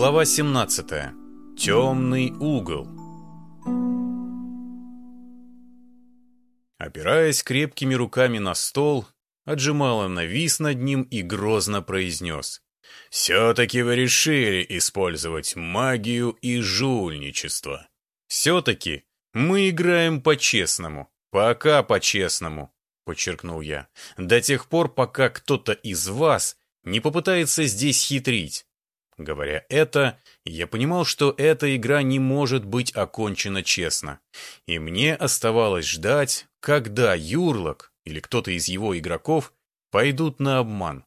Глава 17. Темный угол. Опираясь крепкими руками на стол, отжимала навис над ним и грозно произнес. «Все-таки вы решили использовать магию и жульничество. Все-таки мы играем по-честному, пока по-честному», подчеркнул я, «до тех пор, пока кто-то из вас не попытается здесь хитрить. Говоря это, я понимал, что эта игра не может быть окончена честно. И мне оставалось ждать, когда Юрлок или кто-то из его игроков пойдут на обман.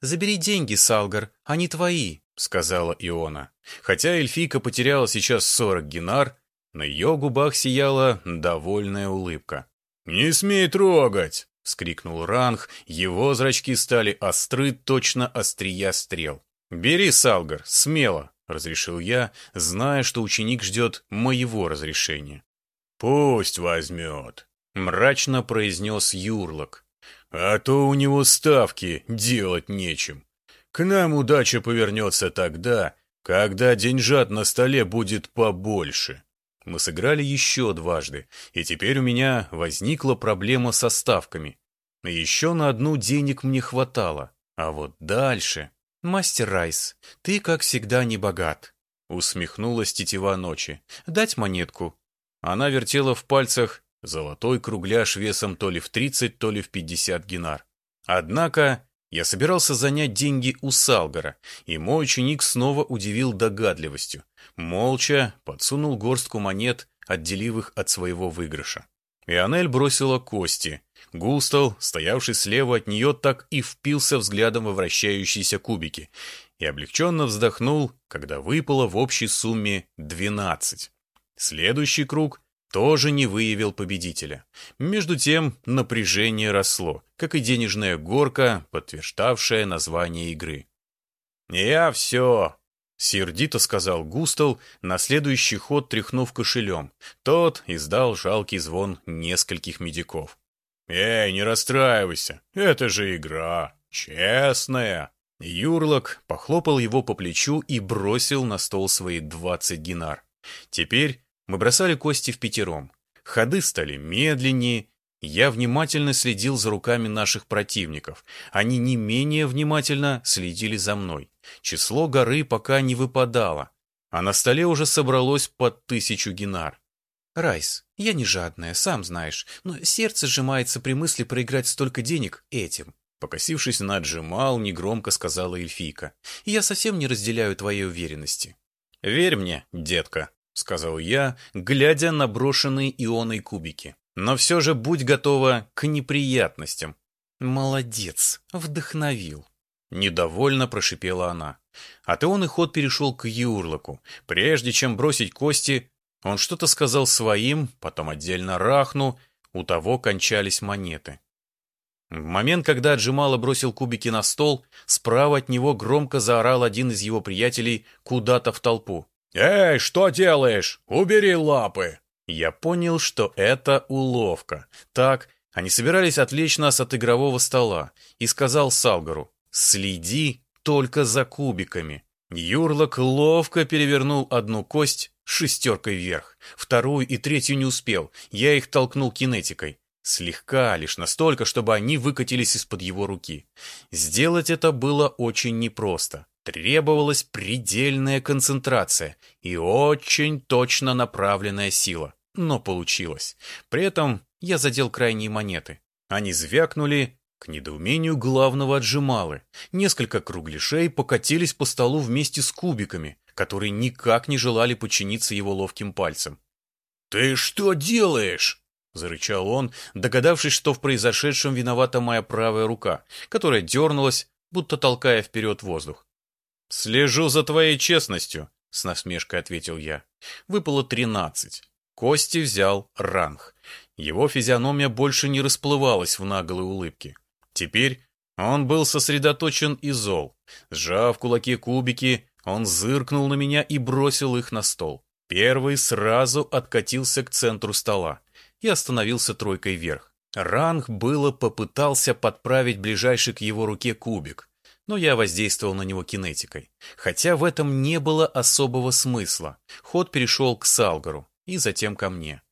«Забери деньги, Салгар, они твои», — сказала Иона. Хотя эльфийка потеряла сейчас сорок гинар, на ее губах сияла довольная улыбка. «Не смей трогать!» — скрикнул Ранг, его зрачки стали остры, точно острия стрел. «Бери, Салгар, смело», — разрешил я, зная, что ученик ждет моего разрешения. «Пусть возьмет», — мрачно произнес Юрлок. «А то у него ставки делать нечем. К нам удача повернется тогда, когда деньжат на столе будет побольше». Мы сыграли еще дважды, и теперь у меня возникла проблема со ставками. Еще на одну денег мне хватало, а вот дальше... «Мастер Райс, ты, как всегда, не богат», — усмехнулась тетива ночи. «Дать монетку». Она вертела в пальцах золотой кругляш весом то ли в 30, то ли в 50 гинар. Однако я собирался занять деньги у Салгара, и мой ученик снова удивил догадливостью. Молча подсунул горстку монет, отделив их от своего выигрыша. Ионель бросила кости. Густал, стоявший слева от нее, так и впился взглядом во вращающиеся кубики и облегченно вздохнул, когда выпало в общей сумме 12. Следующий круг тоже не выявил победителя. Между тем напряжение росло, как и денежная горка, подтверждавшая название игры. «Я все», Сердито сказал Густал, на следующий ход тряхнув кошелем. Тот издал жалкий звон нескольких медиков. «Эй, не расстраивайся, это же игра, честная!» Юрлок похлопал его по плечу и бросил на стол свои двадцать гинар. Теперь мы бросали кости в пятером. Ходы стали медленнее, я внимательно следил за руками наших противников. Они не менее внимательно следили за мной. Число горы пока не выпадало, а на столе уже собралось под тысячу гинар. «Райс, я не жадная, сам знаешь, но сердце сжимается при мысли проиграть столько денег этим». Покосившись на Джемал, негромко сказала эльфийка. «Я совсем не разделяю твоей уверенности». «Верь мне, детка», — сказал я, глядя на брошенные ионой кубики. Но все же будь готова к неприятностям. Молодец, вдохновил. Недовольно прошипела она. А ты он и ход перешел к Юрлоку. Прежде чем бросить кости, он что-то сказал своим, потом отдельно Рахну, у того кончались монеты. В момент, когда Джимала бросил кубики на стол, справа от него громко заорал один из его приятелей куда-то в толпу. «Эй, что делаешь? Убери лапы!» Я понял, что это уловка. Так, они собирались отвлечь нас от игрового стола, и сказал Салгару, «Следи только за кубиками». Юрлок ловко перевернул одну кость шестеркой вверх, вторую и третью не успел, я их толкнул кинетикой. Слегка, лишь настолько, чтобы они выкатились из-под его руки. Сделать это было очень непросто. Требовалась предельная концентрация и очень точно направленная сила но получилось. При этом я задел крайние монеты. Они звякнули, к недоумению главного отжималы. Несколько кругляшей покатились по столу вместе с кубиками, которые никак не желали подчиниться его ловким пальцам. «Ты что делаешь?» — зарычал он, догадавшись, что в произошедшем виновата моя правая рука, которая дернулась, будто толкая вперед воздух. «Слежу за твоей честностью», — с насмешкой ответил я. Выпало тринадцать. Кости взял ранг. Его физиономия больше не расплывалась в наглой улыбке. Теперь он был сосредоточен и зол. Сжав в кулаке кубики, он зыркнул на меня и бросил их на стол. Первый сразу откатился к центру стола и остановился тройкой вверх. Ранг было попытался подправить ближайший к его руке кубик, но я воздействовал на него кинетикой. Хотя в этом не было особого смысла. Ход перешел к Салгару и затем ко мне.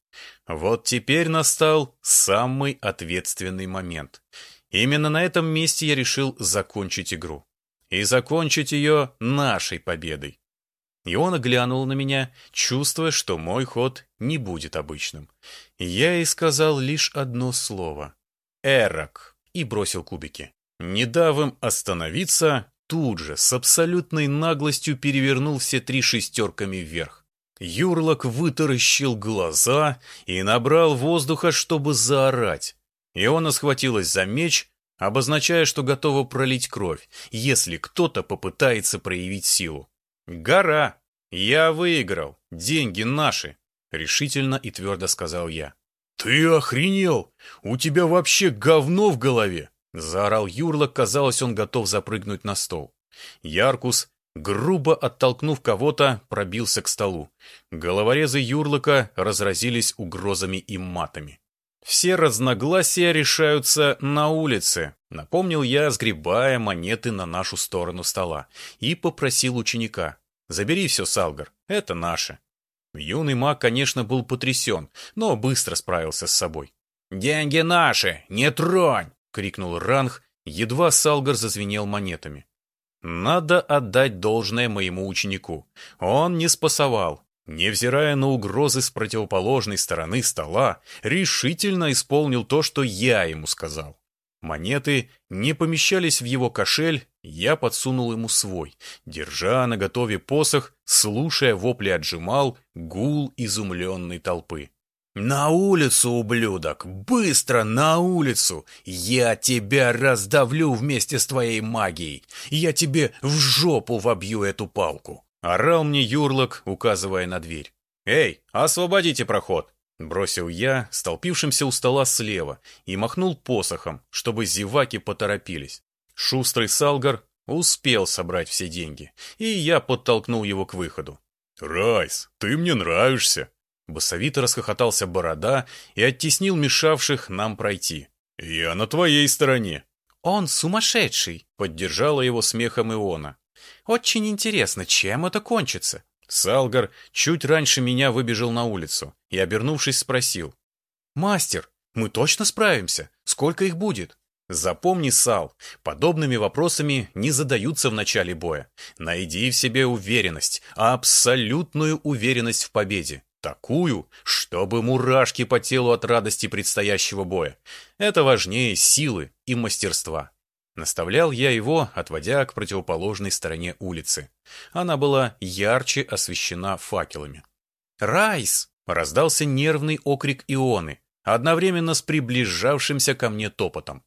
Вот теперь настал самый ответственный момент. Именно на этом месте я решил закончить игру. И закончить ее нашей победой. И он оглянул на меня, чувствуя, что мой ход не будет обычным. Я и сказал лишь одно слово. «Эрок» и бросил кубики. Не дав им остановиться, тут же с абсолютной наглостью перевернул все три шестерками вверх. Юрлок вытаращил глаза и набрал воздуха, чтобы заорать. Иона схватилась за меч, обозначая, что готова пролить кровь, если кто-то попытается проявить силу. «Гора! Я выиграл! Деньги наши!» — решительно и твердо сказал я. «Ты охренел! У тебя вообще говно в голове!» Заорал Юрлок, казалось, он готов запрыгнуть на стол. Яркус, грубо оттолкнув кого-то, пробился к столу. Головорезы Юрлока разразились угрозами и матами. «Все разногласия решаются на улице», — напомнил я, сгребая монеты на нашу сторону стола, и попросил ученика. «Забери все, Салгар, это наше». Юный маг, конечно, был потрясен, но быстро справился с собой. «Деньги наши, не тронь!» крикнул Ранг, едва Салгар зазвенел монетами. Надо отдать должное моему ученику. Он не спасовал. Невзирая на угрозы с противоположной стороны стола, решительно исполнил то, что я ему сказал. Монеты не помещались в его кошель, я подсунул ему свой, держа на готове посох, слушая вопли отжимал, гул изумленной толпы. «На улицу, ублюдок! Быстро на улицу! Я тебя раздавлю вместе с твоей магией! Я тебе в жопу вобью эту палку!» Орал мне Юрлок, указывая на дверь. «Эй, освободите проход!» Бросил я, столпившимся у стола слева, и махнул посохом, чтобы зеваки поторопились. Шустрый Салгар успел собрать все деньги, и я подтолкнул его к выходу. «Райс, ты мне нравишься!» Басовито расхохотался Борода и оттеснил мешавших нам пройти. «Я на твоей стороне». «Он сумасшедший», — поддержала его смехом Иона. «Очень интересно, чем это кончится?» Салгар чуть раньше меня выбежал на улицу и, обернувшись, спросил. «Мастер, мы точно справимся? Сколько их будет?» Запомни, Сал, подобными вопросами не задаются в начале боя. Найди в себе уверенность, абсолютную уверенность в победе. Такую, чтобы мурашки по телу от радости предстоящего боя. Это важнее силы и мастерства. Наставлял я его, отводя к противоположной стороне улицы. Она была ярче освещена факелами. «Райс!» — раздался нервный окрик Ионы, одновременно с приближавшимся ко мне топотом.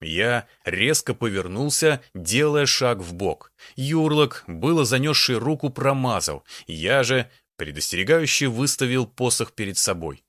Я резко повернулся, делая шаг в бок. Юрлок, было занесший руку, промазал. Я же Предостерегающе выставил посох перед собой.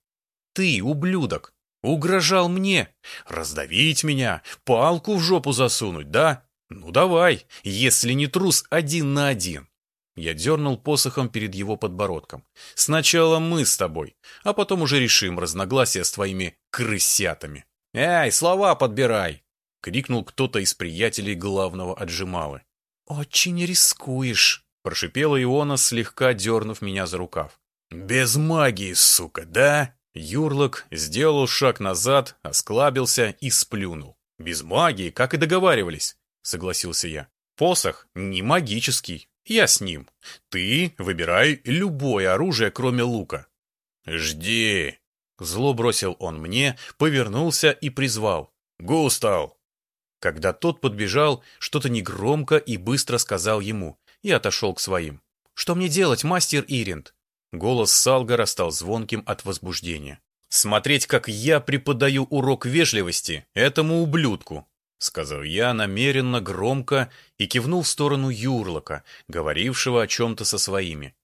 «Ты, ублюдок, угрожал мне! Раздавить меня, палку в жопу засунуть, да? Ну давай, если не трус, один на один!» Я дернул посохом перед его подбородком. «Сначала мы с тобой, а потом уже решим разногласия с твоими крысятами». «Эй, слова подбирай!» — крикнул кто-то из приятелей главного отжималы. «Очень рискуешь», Прошипела Иона, слегка дернув меня за рукав. «Без магии, сука, да?» Юрлок сделал шаг назад, осклабился и сплюнул. «Без магии, как и договаривались», — согласился я. «Посох не магический, я с ним. Ты выбирай любое оружие, кроме лука». «Жди!» Зло бросил он мне, повернулся и призвал. «Густав!» Когда тот подбежал, что-то негромко и быстро сказал ему, и отошел к своим. «Что мне делать, мастер Иринд?» Голос Салгара стал звонким от возбуждения. «Смотреть, как я преподаю урок вежливости этому ублюдку», сказал я намеренно громко и кивнул в сторону Юрлока, говорившего о чем-то со своими.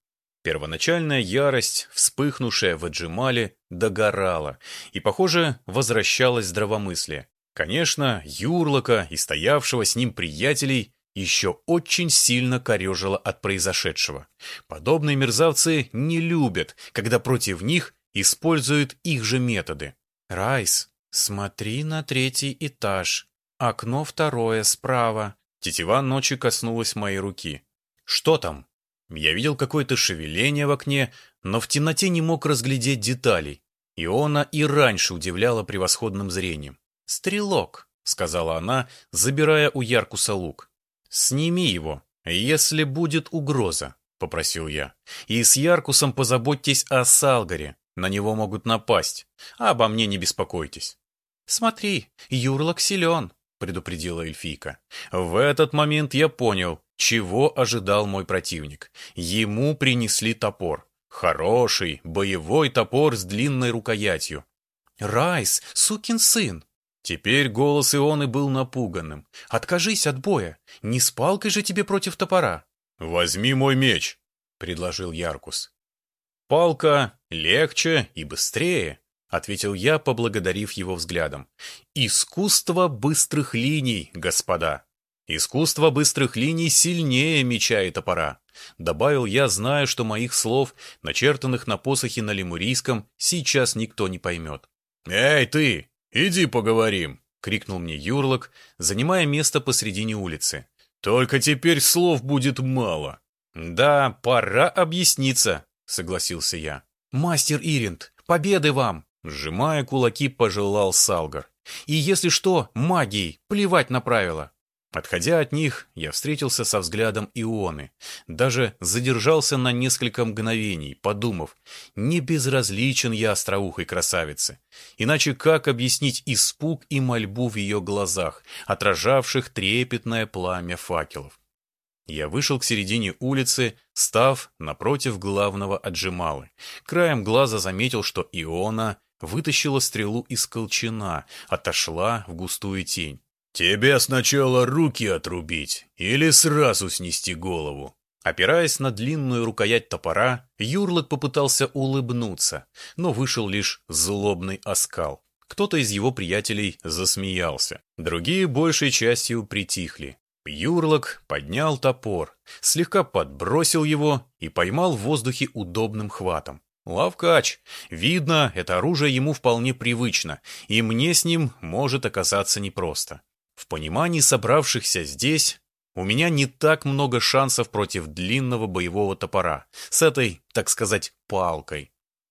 Первоначальная ярость, вспыхнувшая в Аджимале, догорала, и, похоже, возвращалось здравомыслие. Конечно, Юрлока и стоявшего с ним приятелей еще очень сильно корежило от произошедшего. Подобные мерзавцы не любят, когда против них используют их же методы. «Райс, смотри на третий этаж. Окно второе справа», Тетива ночи коснулась моей руки. «Что там?» Я видел какое-то шевеление в окне, но в темноте не мог разглядеть деталей. Иона и раньше удивляла превосходным зрением. «Стрелок», — сказала она, забирая у Яркуса лук. «Сними его, если будет угроза», — попросил я. «И с Яркусом позаботьтесь о Салгаре. На него могут напасть. А обо мне не беспокойтесь». «Смотри, Юрлок силен», — предупредила эльфийка. В этот момент я понял, чего ожидал мой противник. Ему принесли топор. Хороший, боевой топор с длинной рукоятью. «Райс, сукин сын!» Теперь голос Ионы был напуганным. «Откажись от боя. Не с палкой же тебе против топора». «Возьми мой меч», — предложил Яркус. «Палка легче и быстрее», — ответил я, поблагодарив его взглядом. «Искусство быстрых линий, господа. Искусство быстрых линий сильнее меча и топора», — добавил я, зная, что моих слов, начертанных на посохе на лемурийском, сейчас никто не поймет. «Эй, ты, иди поговорим!» — крикнул мне Юрлок, занимая место посредине улицы. «Только теперь слов будет мало». «Да, пора объясниться», — согласился я. «Мастер Иринд, победы вам!» Сжимая кулаки, пожелал Салгар. «И если что, магией, плевать на правила!» Отходя от них, я встретился со взглядом Ионы. Даже задержался на несколько мгновений, подумав, не безразличен я остроухой красавице. Иначе как объяснить испуг и мольбу в ее глазах, отражавших трепетное пламя факелов? Я вышел к середине улицы, став напротив главного отжималы. Краем глаза заметил, что Иона вытащила стрелу из колчана, отошла в густую тень. «Тебе сначала руки отрубить или сразу снести голову?» Опираясь на длинную рукоять топора, Юрлок попытался улыбнуться, но вышел лишь злобный оскал. Кто-то из его приятелей засмеялся, другие большей частью притихли. Юрлок поднял топор, слегка подбросил его и поймал в воздухе удобным хватом. Лавкач. Видно, это оружие ему вполне привычно, и мне с ним может оказаться непросто. В понимании собравшихся здесь у меня не так много шансов против длинного боевого топора с этой, так сказать, палкой.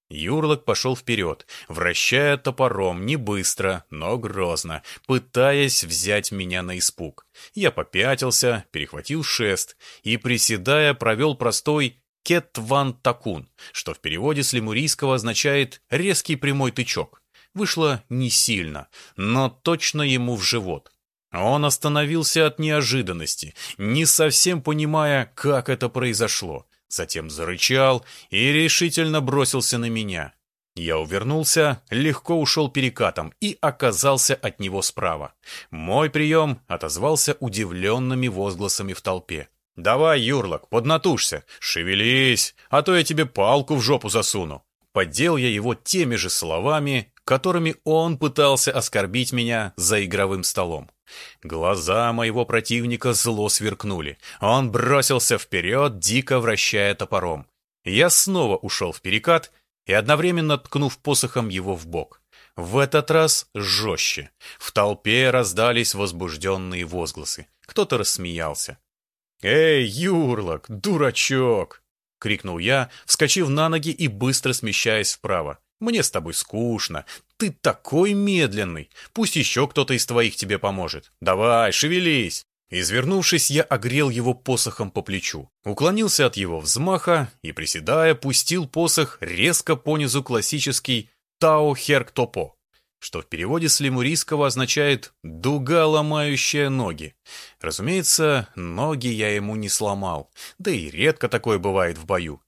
Юрлок пошел вперед, вращая топором не быстро, но грозно, пытаясь взять меня на испуг. Я попятился, перехватил шест и, приседая, провел простой «кетван такун», что в переводе с лемурийского означает «резкий прямой тычок». Вышло не сильно, но точно ему в живот. Он остановился от неожиданности, не совсем понимая, как это произошло затем зарычал и решительно бросился на меня. Я увернулся, легко ушел перекатом и оказался от него справа. Мой прием отозвался удивленными возгласами в толпе. «Давай, Юрлок, поднатужься, шевелись, а то я тебе палку в жопу засуну». Поддел я его теми же словами, которыми он пытался оскорбить меня за игровым столом. Глаза моего противника зло сверкнули. Он бросился вперед, дико вращая топором. Я снова ушел в перекат и одновременно ткнув посохом его в бок. В этот раз жестче. В толпе раздались возбужденные возгласы. Кто-то рассмеялся. «Эй, Юрлок, дурачок!» — крикнул я, вскочив на ноги и быстро смещаясь вправо. Мне с тобой скучно. Ты такой медленный. Пусть еще кто-то из твоих тебе поможет. Давай, шевелись!» Извернувшись, я огрел его посохом по плечу, уклонился от его взмаха и, приседая, пустил посох резко понизу классический «Тао Херк Топо», что в переводе с лемурийского означает «дуга, ломающая ноги». Разумеется, ноги я ему не сломал, да и редко такое бывает в бою.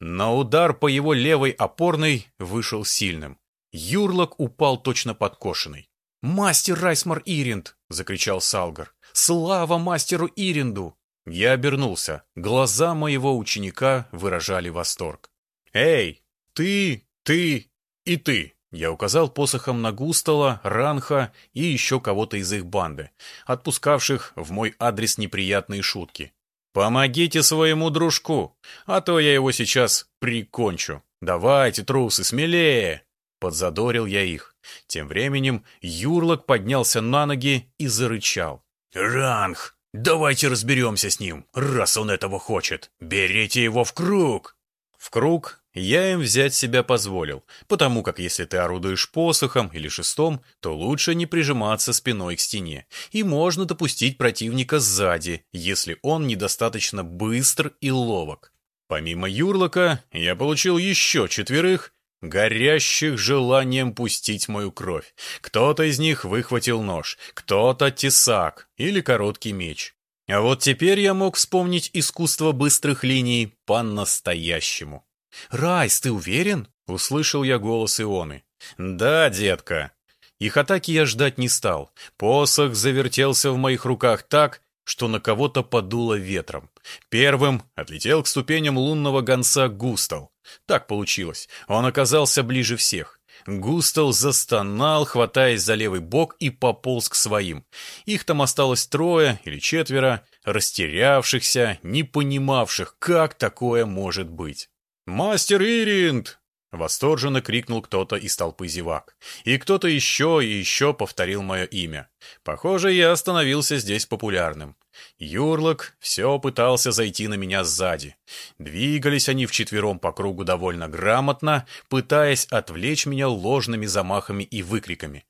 Но удар по его левой опорной вышел сильным. Юрлок упал точно подкошенный. «Мастер Райсмар Иринд!» — закричал Салгар. «Слава мастеру Иринду!» Я обернулся. Глаза моего ученика выражали восторг. «Эй, ты, ты и ты!» Я указал посохом на Густала, Ранха и еще кого-то из их банды, отпускавших в мой адрес неприятные шутки. «Помогите своему дружку, а то я его сейчас прикончу. Давайте, трусы, смелее!» Подзадорил я их. Тем временем Юрлок поднялся на ноги и зарычал. «Ранх, Давайте разберемся с ним, раз он этого хочет. Берите его в круг!» В круг я им взять себя позволил, потому как если ты орудуешь посохом или шестом, то лучше не прижиматься спиной к стене, и можно допустить противника сзади, если он недостаточно быстр и ловок. Помимо Юрлока, я получил еще четверых, горящих желанием пустить мою кровь. Кто-то из них выхватил нож, кто-то тесак или короткий меч. А вот теперь я мог вспомнить искусство быстрых линий по-настоящему. «Райс, ты уверен?» — услышал я голос Ионы. «Да, детка». Их атаки я ждать не стал. Посох завертелся в моих руках так, что на кого-то подуло ветром. Первым отлетел к ступеням лунного гонца Густал. Так получилось. Он оказался ближе всех. Густал застонал, хватаясь за левый бок и пополз к своим. Их там осталось трое или четверо, растерявшихся, не понимавших, как такое может быть. «Мастер Иринд!» — восторженно крикнул кто-то из толпы зевак. И кто-то еще и еще повторил мое имя. Похоже, я становился здесь популярным. Юрлок все пытался зайти на меня сзади. Двигались они вчетвером по кругу довольно грамотно, пытаясь отвлечь меня ложными замахами и выкриками.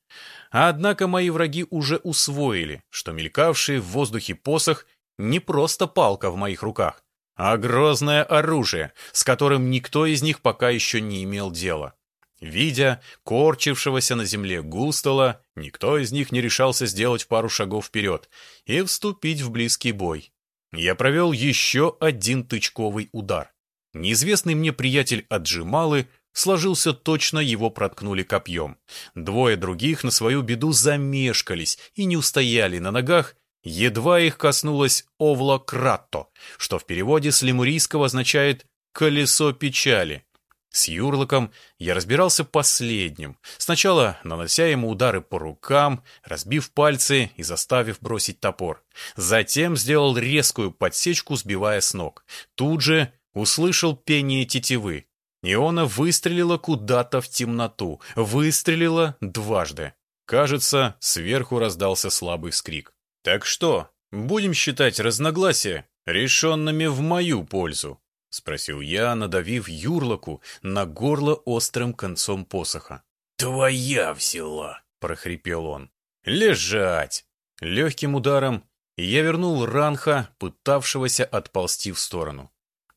Однако мои враги уже усвоили, что мелькавший в воздухе посох не просто палка в моих руках, а грозное оружие, с которым никто из них пока еще не имел дела. Видя корчившегося на земле Густала, никто из них не решался сделать пару шагов вперед и вступить в близкий бой. Я провел еще один тычковый удар. Неизвестный мне приятель отжималы сложился точно, его проткнули копьем. Двое других на свою беду замешкались и не устояли на ногах, едва их коснулось овла кратто, что в переводе с лемурийского означает «колесо печали». С Юрлоком я разбирался последним, сначала нанося ему удары по рукам, разбив пальцы и заставив бросить топор. Затем сделал резкую подсечку, сбивая с ног. Тут же услышал пение тетивы. Иона выстрелила куда-то в темноту, выстрелила дважды. Кажется, сверху раздался слабый скрик. «Так что, будем считать разногласия решенными в мою пользу?» — спросил я, надавив юрлоку на горло острым концом посоха. «Твоя взяла!» — прохрипел он. «Лежать!» Легким ударом я вернул Ранха, пытавшегося отползти в сторону.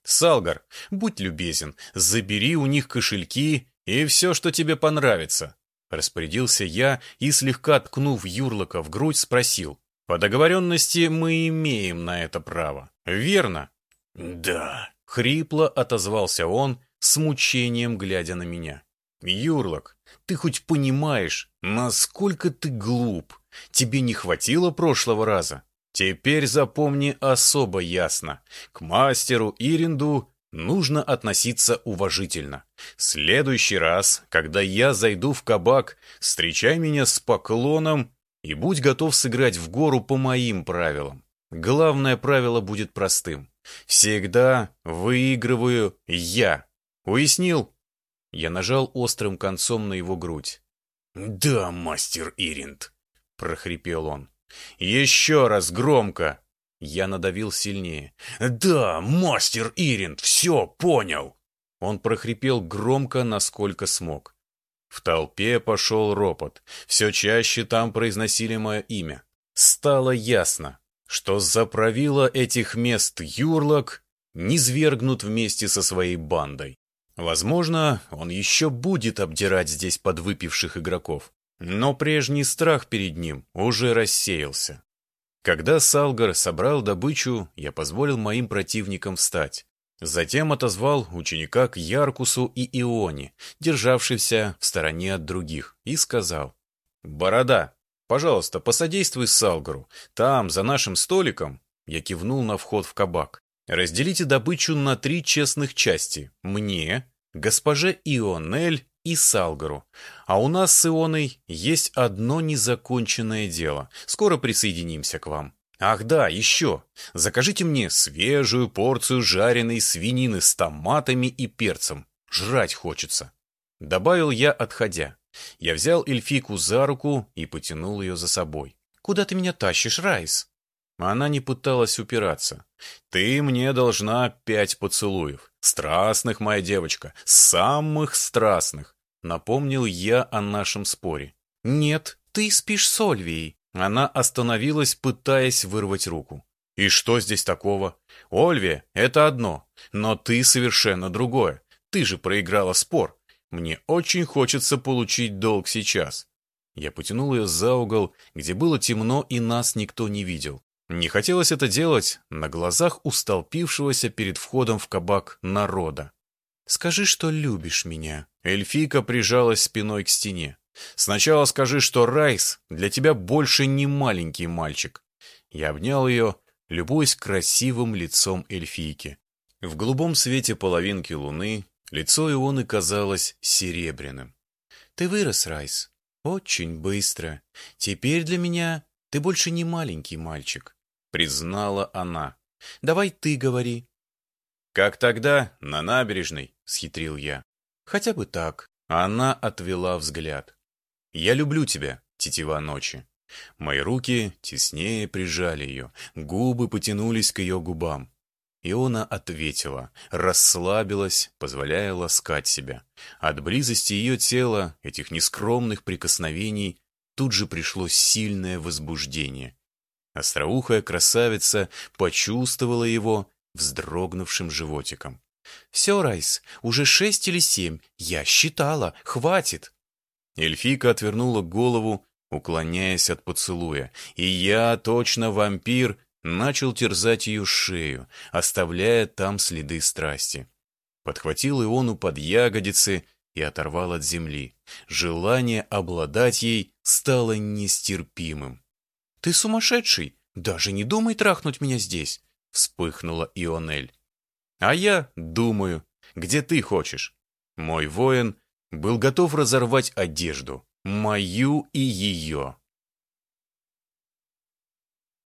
«Салгар, будь любезен, забери у них кошельки и все, что тебе понравится», — распорядился я и, слегка ткнув Юрлока в грудь, спросил. «По договоренности мы имеем на это право, верно?» «Да», Хрипло отозвался он, с мучением глядя на меня. «Юрлок, ты хоть понимаешь, насколько ты глуп? Тебе не хватило прошлого раза? Теперь запомни особо ясно. К мастеру Иринду нужно относиться уважительно. Следующий раз, когда я зайду в кабак, встречай меня с поклоном и будь готов сыграть в гору по моим правилам. Главное правило будет простым. Всегда выигрываю я. Уяснил? Я нажал острым концом на его грудь. «Да, мастер Иринд», — прохрипел он. «Еще раз громко!» Я надавил сильнее. «Да, мастер Иринд, все понял!» Он прохрипел громко, насколько смог. В толпе пошел ропот. Все чаще там произносили мое имя. Стало ясно что за правила этих мест Юрлок низвергнут вместе со своей бандой. Возможно, он еще будет обдирать здесь подвыпивших игроков, но прежний страх перед ним уже рассеялся. Когда Салгар собрал добычу, я позволил моим противникам встать. Затем отозвал ученика к Яркусу и Ионе, державшимся в стороне от других, и сказал «Борода, Пожалуйста, посодействуй Салгару. Там, за нашим столиком, я кивнул на вход в кабак. Разделите добычу на три честных части. Мне, госпоже Ионель и Салгару. А у нас с Ионой есть одно незаконченное дело. Скоро присоединимся к вам. Ах да, еще. Закажите мне свежую порцию жареной свинины с томатами и перцем. Жрать хочется. Добавил я, отходя. Я взял эльфику за руку и потянул ее за собой. «Куда ты меня тащишь, Райс?» Она не пыталась упираться. «Ты мне должна пять поцелуев. Страстных, моя девочка, самых страстных!» Напомнил я о нашем споре. «Нет, ты спишь с Ольвией». Она остановилась, пытаясь вырвать руку. «И что здесь такого? Ольвия — это одно, но ты совершенно другое. Ты же проиграла спор. Мне очень хочется получить долг сейчас». Я потянул ее за угол, где было темно и нас никто не видел. Не хотелось это делать на глазах у столпившегося перед входом в кабак народа. «Скажи, что любишь меня». Эльфийка прижалась спиной к стене. «Сначала скажи, что Райс для тебя больше не маленький мальчик». Я обнял ее, любуясь красивым лицом эльфийки. В голубом свете половинки луны лицо Ионы казалось серебряным. «Ты вырос, Райс. Очень быстро. Теперь для меня ты больше не маленький мальчик», — признала она. «Давай ты говори». «Как тогда, на набережной», — схитрил я. «Хотя бы так». Она отвела взгляд. «Я люблю тебя, тетива ночи». Мои руки теснее прижали ее, губы потянулись к ее губам. Иона ответила, расслабилась, позволяя ласкать себя. От близости ее тела, этих нескромных прикосновений, тут же пришло сильное возбуждение. Остроухая красавица почувствовала его вздрогнувшим животиком. «Все, Райс, уже шесть или семь. Я считала. Хватит!» Эльфика отвернула голову, уклоняясь от поцелуя, и я, точно вампир, начал терзать ее шею, оставляя там следы страсти. Подхватил Иону под ягодицы и оторвал от земли. Желание обладать ей стало нестерпимым. «Ты сумасшедший! Даже не думай трахнуть меня здесь!» — вспыхнула Ионель. «А я думаю, где ты хочешь?» Мой воин был готов разорвать одежду, мою и ее.